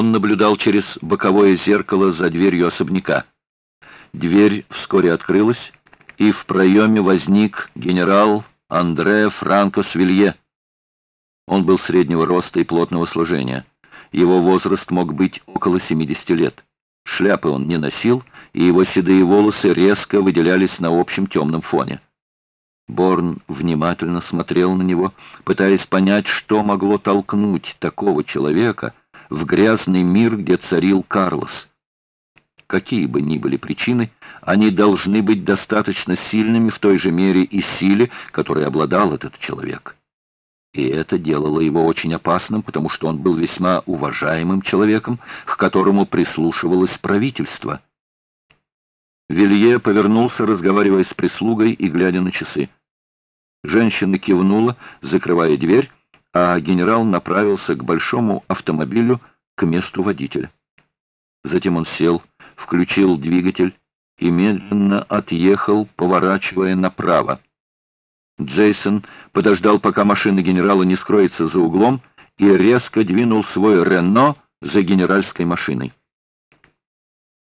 Он наблюдал через боковое зеркало за дверью особняка. Дверь вскоре открылась, и в проеме возник генерал Андре Франко Свилье. Он был среднего роста и плотного сложения. Его возраст мог быть около 70 лет. Шляпы он не носил, и его седые волосы резко выделялись на общем темном фоне. Борн внимательно смотрел на него, пытаясь понять, что могло толкнуть такого человека в грязный мир, где царил Карлос. Какие бы ни были причины, они должны быть достаточно сильными в той же мере и силе, которой обладал этот человек. И это делало его очень опасным, потому что он был весьма уважаемым человеком, к которому прислушивалось правительство. Вилье повернулся, разговаривая с прислугой и глядя на часы. Женщина кивнула, закрывая дверь, а генерал направился к большому автомобилю, к месту водителя. Затем он сел, включил двигатель и медленно отъехал, поворачивая направо. Джейсон подождал, пока машина генерала не скроется за углом, и резко двинул свой «Рено» за генеральской машиной.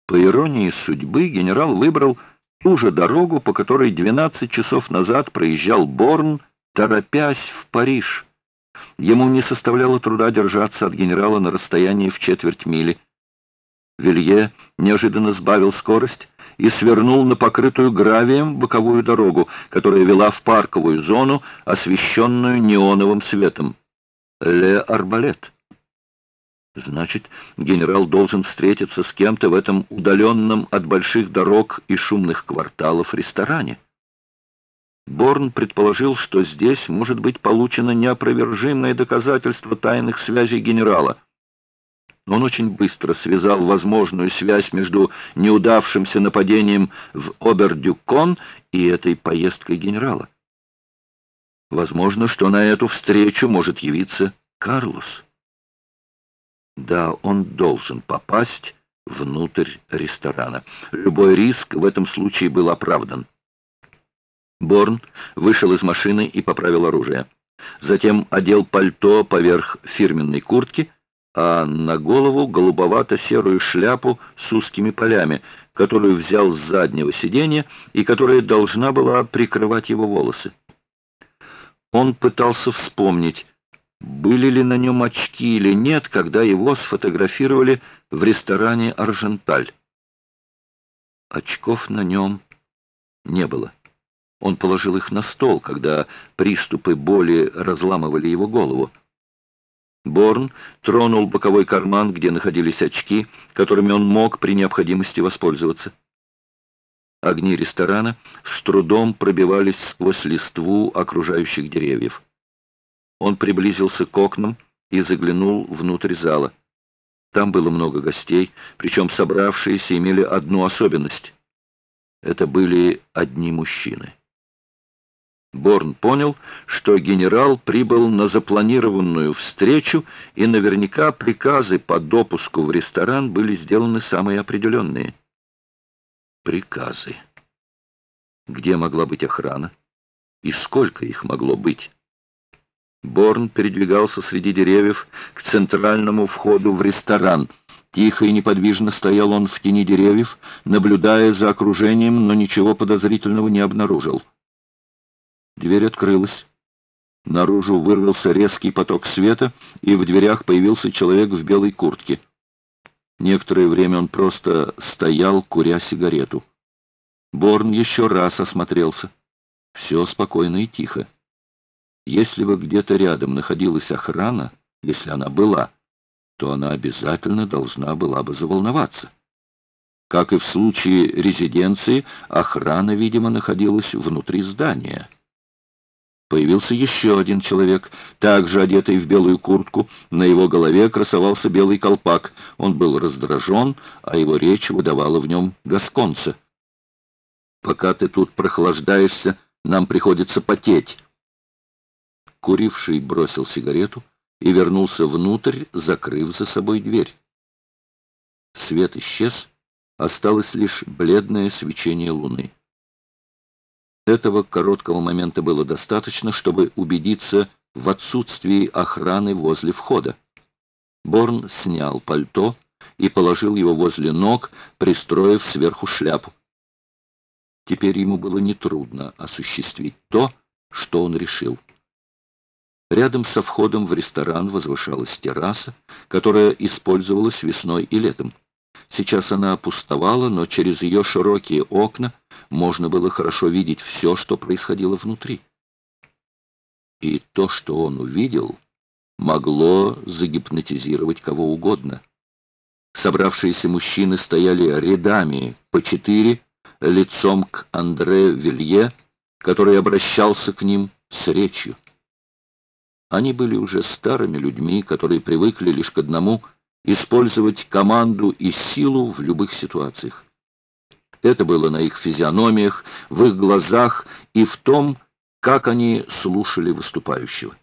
По иронии судьбы, генерал выбрал ту же дорогу, по которой 12 часов назад проезжал Борн, торопясь в Париж. Ему не составляло труда держаться от генерала на расстоянии в четверть мили. Вилье неожиданно сбавил скорость и свернул на покрытую гравием боковую дорогу, которая вела в парковую зону, освещенную неоновым светом. Ле Арбалет. Значит, генерал должен встретиться с кем-то в этом удаленном от больших дорог и шумных кварталов ресторане. Борн предположил, что здесь может быть получено неопровержимое доказательство тайных связей генерала. Он очень быстро связал возможную связь между неудавшимся нападением в Обердюкон и этой поездкой генерала. Возможно, что на эту встречу может явиться Карлос. Да, он должен попасть внутрь ресторана. Любой риск в этом случае был оправдан. Борн вышел из машины и поправил оружие. Затем одел пальто поверх фирменной куртки, а на голову голубовато-серую шляпу с узкими полями, которую взял с заднего сиденья и которая должна была прикрывать его волосы. Он пытался вспомнить, были ли на нем очки или нет, когда его сфотографировали в ресторане «Арженталь». Очков на нем не было. Он положил их на стол, когда приступы боли разламывали его голову. Борн тронул боковой карман, где находились очки, которыми он мог при необходимости воспользоваться. Огни ресторана с трудом пробивались сквозь листву окружающих деревьев. Он приблизился к окнам и заглянул внутрь зала. Там было много гостей, причем собравшиеся имели одну особенность. Это были одни мужчины. Борн понял, что генерал прибыл на запланированную встречу, и наверняка приказы по допуску в ресторан были сделаны самые определенные. Приказы. Где могла быть охрана? И сколько их могло быть? Борн передвигался среди деревьев к центральному входу в ресторан. Тихо и неподвижно стоял он в тени деревьев, наблюдая за окружением, но ничего подозрительного не обнаружил. Дверь открылась. Наружу вырвался резкий поток света, и в дверях появился человек в белой куртке. Некоторое время он просто стоял, куря сигарету. Борн еще раз осмотрелся. Все спокойно и тихо. Если бы где-то рядом находилась охрана, если она была, то она обязательно должна была бы заволноваться. Как и в случае резиденции, охрана, видимо, находилась внутри здания. Появился еще один человек, также одетый в белую куртку. На его голове красовался белый колпак. Он был раздражен, а его речь выдавала в нем гасконца. «Пока ты тут прохлаждаешься, нам приходится потеть». Куривший бросил сигарету и вернулся внутрь, закрыв за собой дверь. Свет исчез, осталось лишь бледное свечение луны. Этого короткого момента было достаточно, чтобы убедиться в отсутствии охраны возле входа. Борн снял пальто и положил его возле ног, пристроив сверху шляпу. Теперь ему было нетрудно осуществить то, что он решил. Рядом со входом в ресторан возвышалась терраса, которая использовалась весной и летом. Сейчас она опустовала, но через ее широкие окна можно было хорошо видеть все, что происходило внутри. И то, что он увидел, могло загипнотизировать кого угодно. Собравшиеся мужчины стояли рядами по четыре, лицом к Андре Вилье, который обращался к ним с речью. Они были уже старыми людьми, которые привыкли лишь к одному — использовать команду и силу в любых ситуациях. Это было на их физиономиях, в их глазах и в том, как они слушали выступающего.